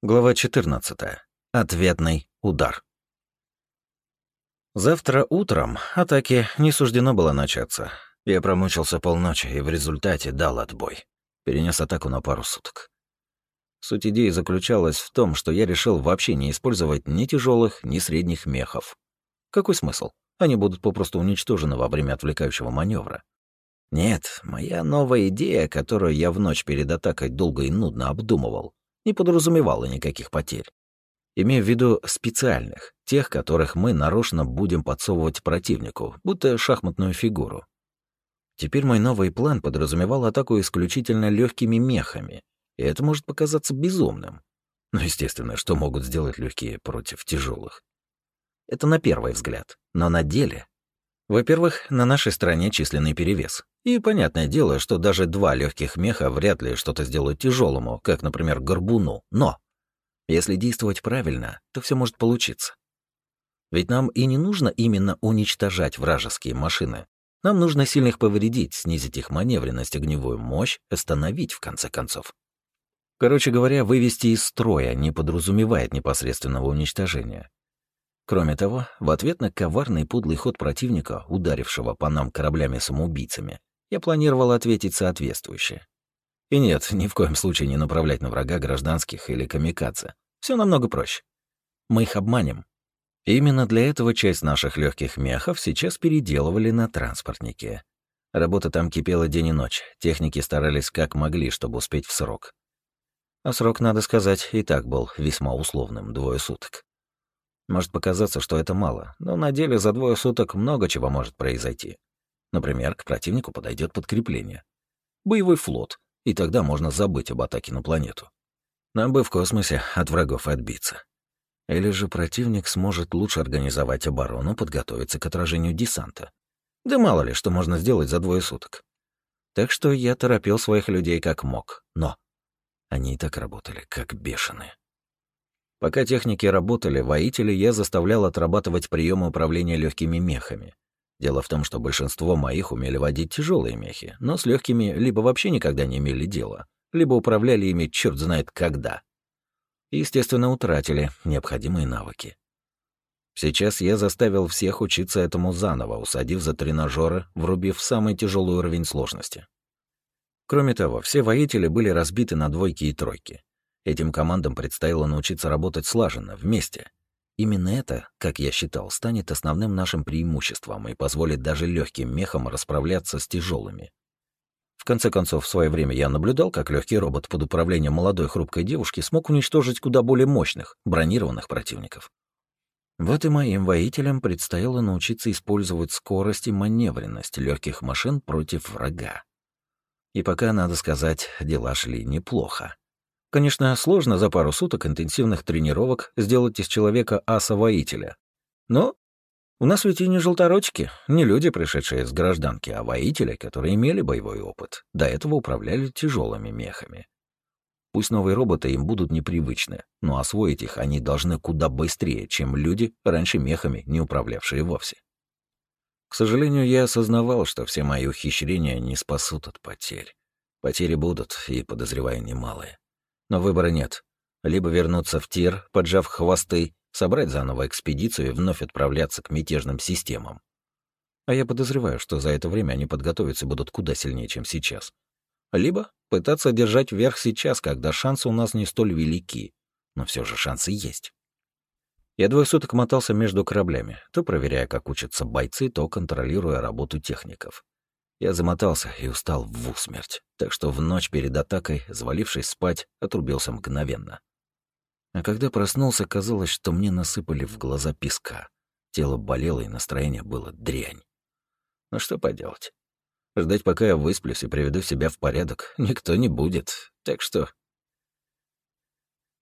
Глава 14. Ответный удар. Завтра утром атаке не суждено было начаться. Я промучился полночи и в результате дал отбой. Перенес атаку на пару суток. Суть идеи заключалась в том, что я решил вообще не использовать ни тяжелых, ни средних мехов. Какой смысл? Они будут попросту уничтожены во время отвлекающего маневра. Нет, моя новая идея, которую я в ночь перед атакой долго и нудно обдумывал, не подразумевало никаких потерь. Имею в виду специальных, тех, которых мы нарочно будем подсовывать противнику, будто шахматную фигуру. Теперь мой новый план подразумевал атаку исключительно легкими мехами, и это может показаться безумным. Но, естественно, что могут сделать легкие против тяжелых? Это на первый взгляд, но на деле во-первых, на нашей стороне численный перевес. И понятное дело, что даже два легких меха вряд ли что-то сделают тяжелому, как, например, горбуну. Но если действовать правильно, то все может получиться. Ведь нам и не нужно именно уничтожать вражеские машины. Нам нужно сильно их повредить, снизить их маневренность, огневую мощь, остановить в конце концов. Короче говоря, вывести из строя не подразумевает непосредственного уничтожения. Кроме того, в ответ на коварный подлый ход противника, ударившего по нам кораблями-самоубийцами, я планировал ответить соответствующе. И нет, ни в коем случае не направлять на врага гражданских или камикадзе. Все намного проще. Мы их обманем. Именно для этого часть наших легких мехов сейчас переделывали на транспортники. Работа там кипела день и ночь. Техники старались как могли, чтобы успеть в срок. А срок, надо сказать, и так был весьма условным — двое суток. Может показаться, что это мало, но на деле за двое суток много чего может произойти. Например, к противнику подойдет подкрепление. Боевой флот, и тогда можно забыть об атаке на планету. Нам бы в космосе от врагов отбиться. Или же противник сможет лучше организовать оборону, подготовиться к отражению десанта. Да мало ли, что можно сделать за двое суток. Так что я торопил своих людей как мог, но они и так работали, как бешеные. Пока техники работали, воители я заставлял отрабатывать приемы управления легкими мехами. Дело в том, что большинство моих умели водить тяжелые мехи, но с легкими либо вообще никогда не имели дела, либо управляли ими черт знает когда. естественно, утратили необходимые навыки. Сейчас я заставил всех учиться этому заново, усадив за тренажеры, врубив самый тяжелый уровень сложности. Кроме того, все воители были разбиты на двойки и тройки. Этим командам предстояло научиться работать слаженно, вместе. Именно это, как я считал, станет основным нашим преимуществом и позволит даже легким мехам расправляться с тяжелыми. В конце концов, в свое время я наблюдал, как легкий робот под управлением молодой хрупкой девушки смог уничтожить куда более мощных, бронированных противников. Вот и моим воителям предстояло научиться использовать скорость и маневренность легких машин против врага. И пока, надо сказать, дела шли неплохо. Конечно, сложно за пару суток интенсивных тренировок сделать из человека аса-воителя. Но у нас ведь и не желторотики, не люди, пришедшие с гражданки, а воители, которые имели боевой опыт, до этого управляли тяжелыми мехами. Пусть новые роботы им будут непривычны, но освоить их они должны куда быстрее, чем люди, раньше мехами не управлявшие вовсе. К сожалению, я осознавал, что все мои ухищрения не спасут от потерь. Потери будут, и, подозреваю, немалые. Но выбора нет. Либо вернуться в тир, поджав хвосты, собрать заново экспедицию и вновь отправляться к мятежным системам. А я подозреваю, что за это время они подготовятся будут куда сильнее, чем сейчас. Либо пытаться держать верх сейчас, когда шансы у нас не столь велики. Но все же шансы есть. Я двое суток мотался между кораблями, то проверяя, как учатся бойцы, то контролируя работу техников. Я замотался и устал в усмерть, так что в ночь перед атакой, завалившись спать, отрубился мгновенно. А когда проснулся, казалось, что мне насыпали в глаза песка. Тело болело, и настроение было дрянь. Ну что поделать? Ждать, пока я высплюсь и приведу себя в порядок, никто не будет, так что...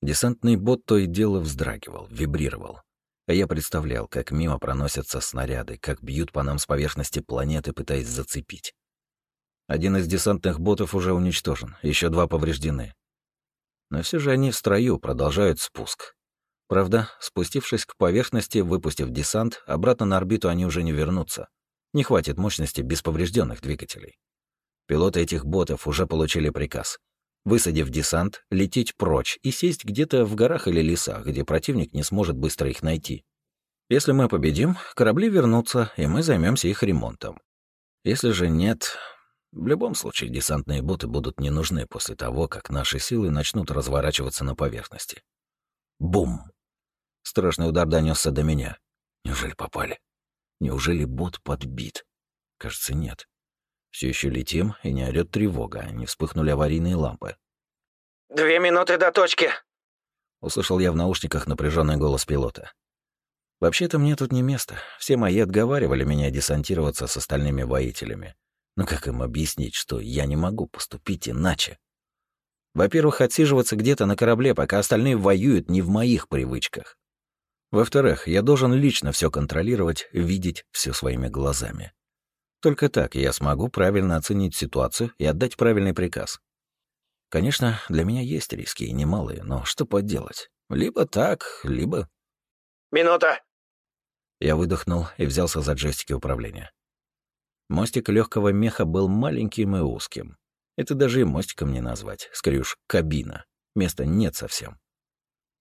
Десантный бот то и дело вздрагивал, вибрировал. А я представлял, как мимо проносятся снаряды, как бьют по нам с поверхности планеты, пытаясь зацепить. Один из десантных ботов уже уничтожен, еще два повреждены. Но все же они в строю продолжают спуск. Правда, спустившись к поверхности, выпустив десант, обратно на орбиту они уже не вернутся. Не хватит мощности без поврежденных двигателей. Пилоты этих ботов уже получили приказ высадив десант, лететь прочь и сесть где-то в горах или лесах, где противник не сможет быстро их найти. Если мы победим, корабли вернутся, и мы займемся их ремонтом. Если же нет, в любом случае десантные боты будут не нужны после того, как наши силы начнут разворачиваться на поверхности. Бум! Страшный удар донесся до меня. Неужели попали? Неужели бот подбит? Кажется, нет. Все еще летим, и не орёт тревога, не вспыхнули аварийные лампы. «Две минуты до точки!» Услышал я в наушниках напряженный голос пилота. Вообще-то мне тут не место. Все мои отговаривали меня десантироваться с остальными воителями. Но как им объяснить, что я не могу поступить иначе? Во-первых, отсиживаться где-то на корабле, пока остальные воюют, не в моих привычках. Во-вторых, я должен лично все контролировать, видеть все своими глазами. Только так я смогу правильно оценить ситуацию и отдать правильный приказ. Конечно, для меня есть риски и немалые, но что поделать? Либо так, либо... «Минута!» Я выдохнул и взялся за джойстики управления. Мостик легкого меха был маленьким и узким. Это даже и мостиком не назвать, скорее уж кабина. Места нет совсем.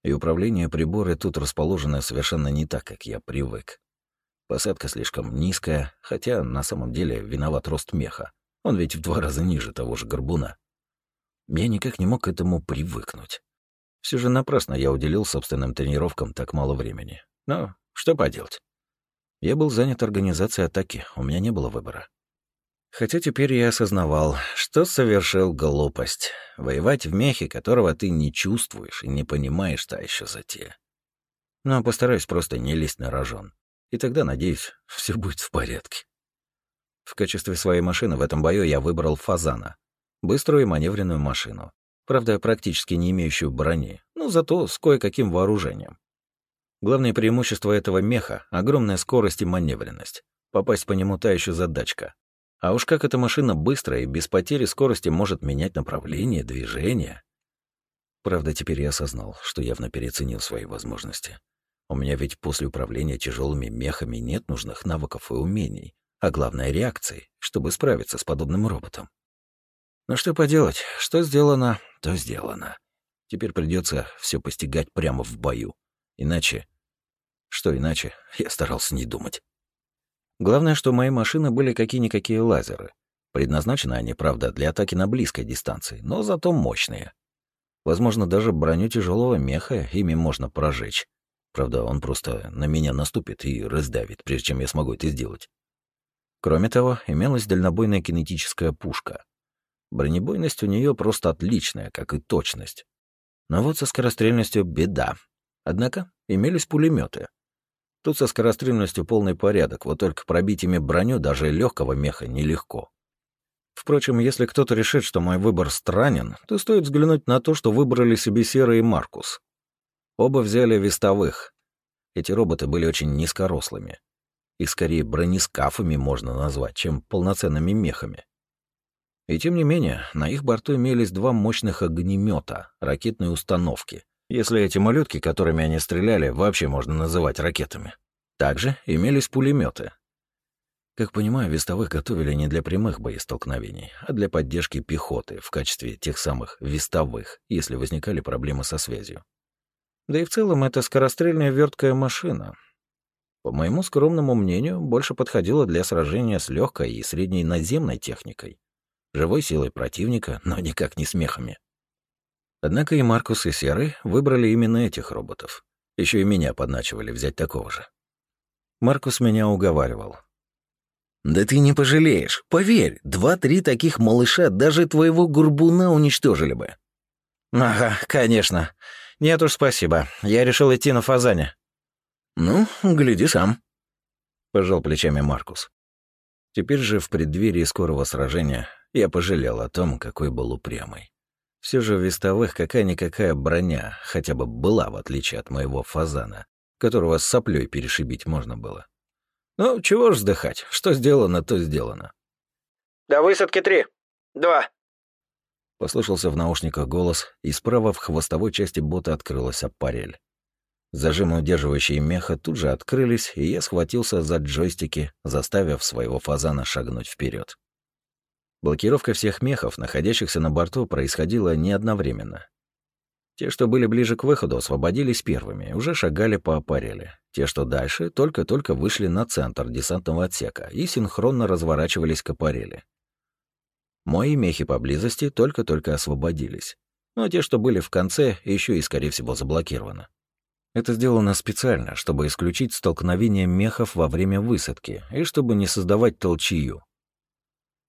И управление приборы тут расположено совершенно не так, как я привык. Посадка слишком низкая, хотя на самом деле виноват рост меха. Он ведь в два раза ниже того же горбуна. Я никак не мог к этому привыкнуть. Все же напрасно я уделил собственным тренировкам так мало времени. Но что поделать? Я был занят организацией атаки, у меня не было выбора. Хотя теперь я осознавал, что совершил глупость. Воевать в мехе, которого ты не чувствуешь и не понимаешь, та еще затея. Но постараюсь просто не лезть на рожон. И тогда, надеюсь, все будет в порядке. В качестве своей машины в этом бою я выбрал «Фазана». Быструю и маневренную машину. Правда, практически не имеющую брони, но зато с кое-каким вооружением. Главное преимущество этого меха — огромная скорость и маневренность. Попасть по нему та еще задачка. А уж как эта машина быстрая и без потери скорости может менять направление, движение. Правда, теперь я осознал, что явно переоценил свои возможности. У меня ведь после управления тяжелыми мехами нет нужных навыков и умений, а главное — реакции, чтобы справиться с подобным роботом. Но что поделать, что сделано, то сделано. Теперь придется все постигать прямо в бою. Иначе что иначе, я старался не думать. Главное, что мои машины были какие-никакие лазеры. Предназначены они, правда, для атаки на близкой дистанции, но зато мощные. Возможно, даже броню тяжелого меха ими можно прожечь. Правда, он просто на меня наступит и раздавит, прежде чем я смогу это сделать. Кроме того, имелась дальнобойная кинетическая пушка. Бронебойность у нее просто отличная, как и точность. Но вот со скорострельностью беда. Однако имелись пулеметы. Тут со скорострельностью полный порядок, вот только пробить ими броню даже легкого меха нелегко. Впрочем, если кто-то решит, что мой выбор странен, то стоит взглянуть на то, что выбрали себе Сера и Маркус. Оба взяли вестовых. Эти роботы были очень низкорослыми. Их скорее бронескафами можно назвать, чем полноценными мехами. И тем не менее, на их борту имелись два мощных огнемета, ракетные установки, если эти малютки, которыми они стреляли, вообще можно называть ракетами. Также имелись пулеметы. Как понимаю, вестовых готовили не для прямых боестолкновений, а для поддержки пехоты в качестве тех самых вестовых, если возникали проблемы со связью. Да и в целом это скорострельная верткая машина. По моему скромному мнению, больше подходила для сражения с легкой и средней наземной техникой, живой силой противника, но никак не смехами. Однако и Маркус, и Серый выбрали именно этих роботов. Еще и меня подначивали взять такого же. Маркус меня уговаривал. «Да ты не пожалеешь. Поверь, два-три таких малыша даже твоего гурбуна уничтожили бы». «Ага, конечно. Нет уж, спасибо. Я решил идти на фазане». «Ну, гляди сам», — пожал плечами Маркус. Теперь же в преддверии скорого сражения я пожалел о том, какой был упрямый. Все же в вестовых какая-никакая броня хотя бы была, в отличие от моего фазана, которого с соплей перешибить можно было. Ну, чего ж вздыхать, что сделано, то сделано. «До высадки три. Два». Послышался в наушниках голос, и справа в хвостовой части бота открылась аппарель. Зажимы, удерживающие меха, тут же открылись, и я схватился за джойстики, заставив своего фазана шагнуть вперед. Блокировка всех мехов, находящихся на борту, происходила не одновременно. Те, что были ближе к выходу, освободились первыми, уже шагали по аппарели. Те, что дальше, только-только вышли на центр десантного отсека и синхронно разворачивались к аппарели. Мои мехи поблизости только-только освободились. Но те, что были в конце, еще и, скорее всего, заблокированы. Это сделано специально, чтобы исключить столкновение мехов во время высадки и чтобы не создавать толчью.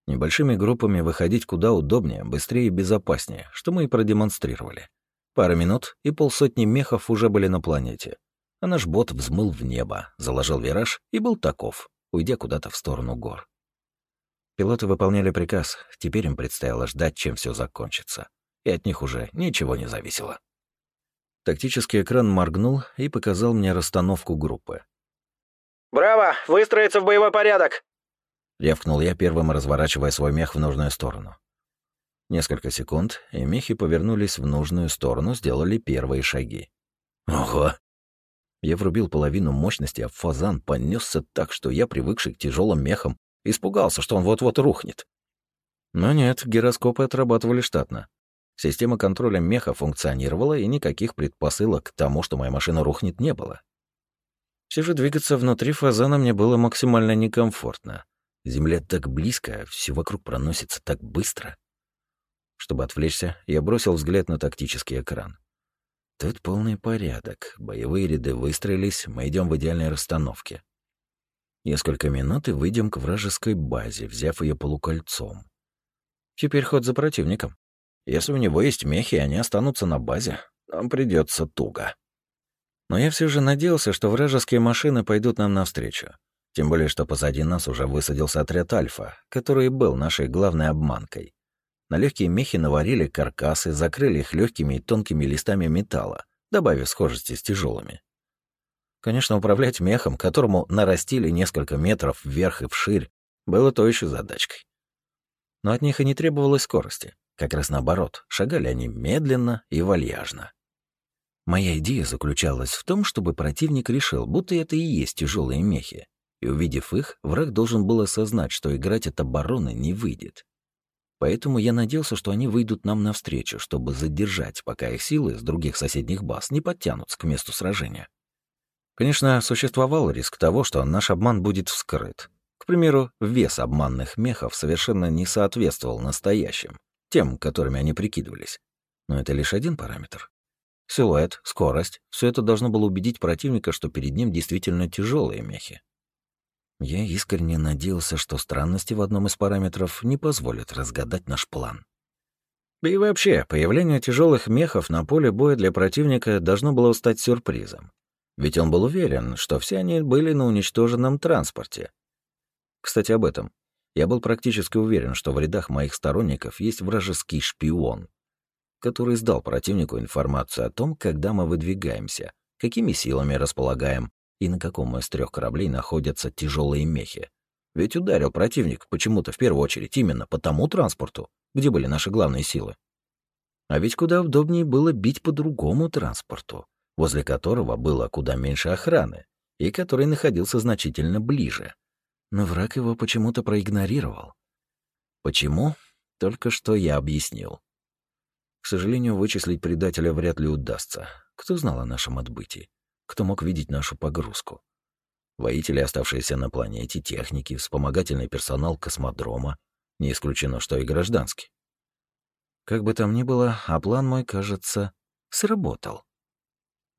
Небольшими группами выходить куда удобнее, быстрее и безопаснее, что мы и продемонстрировали. Пара минут, и полсотни мехов уже были на планете. А наш бот взмыл в небо, заложил вираж и был таков, уйдя куда-то в сторону гор. Пилоты выполняли приказ, теперь им предстояло ждать, чем все закончится. И от них уже ничего не зависело. Тактический экран моргнул и показал мне расстановку группы. «Браво! Выстроиться в боевой порядок!» Рявкнул я первым, разворачивая свой мех в нужную сторону. Несколько секунд, и мехи повернулись в нужную сторону, сделали первые шаги. Ого! Я врубил половину мощности, а фазан понесся так, что я, привыкший к тяжелым мехам, испугался, что он вот-вот рухнет. Но нет, гироскопы отрабатывали штатно. Система контроля меха функционировала, и никаких предпосылок к тому, что моя машина рухнет, не было. Все же двигаться внутри фазана мне было максимально некомфортно. Земля так близко, все вокруг проносится так быстро. Чтобы отвлечься, я бросил взгляд на тактический экран. Тут полный порядок. Боевые ряды выстроились, мы идем в идеальной расстановке. Несколько минут и выйдем к вражеской базе, взяв ее полукольцом. Теперь ход за противником. Если у него есть мехи, они останутся на базе, нам придется туго. Но я все же надеялся, что вражеские машины пойдут нам навстречу. Тем более, что позади нас уже высадился отряд «Альфа», который был нашей главной обманкой. На легкие мехи наварили каркасы, закрыли их легкими и тонкими листами металла, добавив схожести с тяжелыми. Конечно, управлять мехом, которому нарастили несколько метров вверх и вширь, было то еще задачкой. Но от них и не требовалось скорости. Как раз наоборот, шагали они медленно и вальяжно. Моя идея заключалась в том, чтобы противник решил, будто это и есть тяжелые мехи, и увидев их, враг должен был осознать, что играть от обороны не выйдет. Поэтому я надеялся, что они выйдут нам навстречу, чтобы задержать, пока их силы с других соседних баз не подтянутся к месту сражения. Конечно, существовал риск того, что наш обман будет вскрыт. К примеру, вес обманных мехов совершенно не соответствовал настоящим, тем, которыми они прикидывались. Но это лишь один параметр. Силуэт, скорость — все это должно было убедить противника, что перед ним действительно тяжелые мехи. Я искренне надеялся, что странности в одном из параметров не позволят разгадать наш план. И вообще, появление тяжелых мехов на поле боя для противника должно было стать сюрпризом. Ведь он был уверен, что все они были на уничтоженном транспорте. Кстати, об этом. Я был практически уверен, что в рядах моих сторонников есть вражеский шпион, который сдал противнику информацию о том, когда мы выдвигаемся, какими силами располагаем и на каком из трех кораблей находятся тяжелые мехи. Ведь ударил противник почему-то в первую очередь именно по тому транспорту, где были наши главные силы. А ведь куда удобнее было бить по другому транспорту, возле которого было куда меньше охраны и который находился значительно ближе. Но враг его почему-то проигнорировал. Почему? Только что я объяснил. К сожалению, вычислить предателя вряд ли удастся. Кто знал о нашем отбытии? кто мог видеть нашу погрузку. Воители, оставшиеся на планете, техники, вспомогательный персонал космодрома, не исключено, что и гражданский. Как бы там ни было, а план мой, кажется, сработал.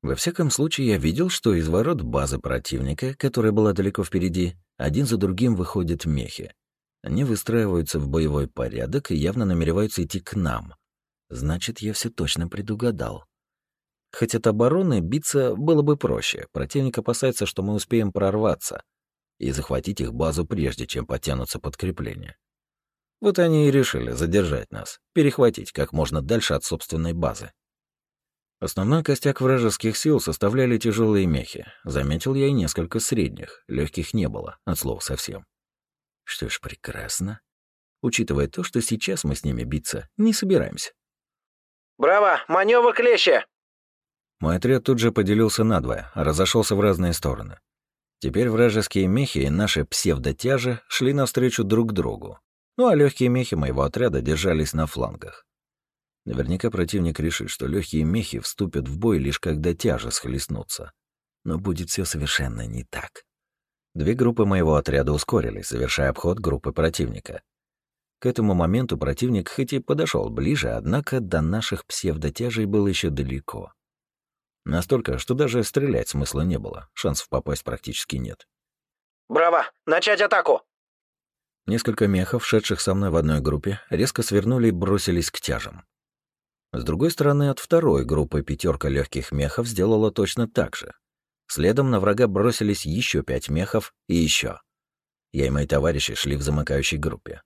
Во всяком случае, я видел, что из ворот базы противника, которая была далеко впереди, один за другим выходят мехи. Они выстраиваются в боевой порядок и явно намереваются идти к нам. Значит, я все точно предугадал. Хоть от обороны биться было бы проще. Противник опасается, что мы успеем прорваться и захватить их базу прежде, чем потянутся подкрепления. Вот они и решили задержать нас, перехватить как можно дальше от собственной базы. Основной костяк вражеских сил составляли тяжелые мехи. Заметил я и несколько средних, легких не было, от слова совсем. Что ж, прекрасно. Учитывая то, что сейчас мы с ними биться не собираемся. «Браво! Маневр клеща!» Мой отряд тут же поделился надвое, разошелся в разные стороны. Теперь вражеские мехи и наши псевдотяжи шли навстречу друг другу. Ну а легкие мехи моего отряда держались на флангах. Наверняка противник решит, что легкие мехи вступят в бой лишь когда тяжи схлестнутся. Но будет все совершенно не так. Две группы моего отряда ускорились, совершая обход группы противника. К этому моменту противник хоть и подошел ближе, однако до наших псевдотяжей был еще далеко. Настолько, что даже стрелять смысла не было, шансов попасть практически нет. «Браво! Начать атаку!» Несколько мехов, шедших со мной в одной группе, резко свернули и бросились к тяжам. С другой стороны, от второй группы пятерка легких мехов сделала точно так же. Следом на врага бросились еще пять мехов и еще. Я и мои товарищи шли в замыкающей группе.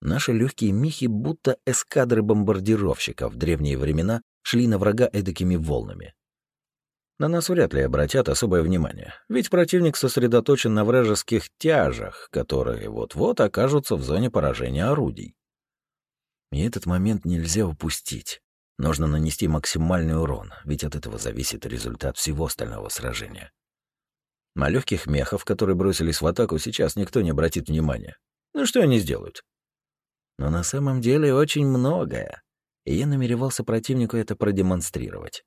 Наши легкие мехи, будто эскадры бомбардировщиков в древние времена, шли на врага эдакими волнами. На нас вряд ли обратят особое внимание, ведь противник сосредоточен на вражеских тяжах, которые вот-вот окажутся в зоне поражения орудий. И этот момент нельзя упустить. Нужно нанести максимальный урон, ведь от этого зависит результат всего остального сражения. На легких мехов, которые бросились в атаку, сейчас никто не обратит внимания. Ну что они сделают? Но на самом деле очень многое, и я намеревался противнику это продемонстрировать.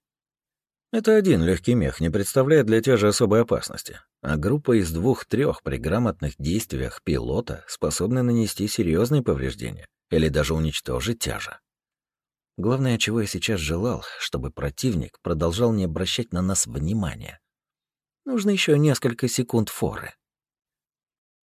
Это один легкий мех не представляет для тяжи особой опасности, а группа из двух-трех при грамотных действиях пилота способна нанести серьезные повреждения или даже уничтожить тяжа. Главное, чего я сейчас желал, чтобы противник продолжал не обращать на нас внимания. Нужно еще несколько секунд форы.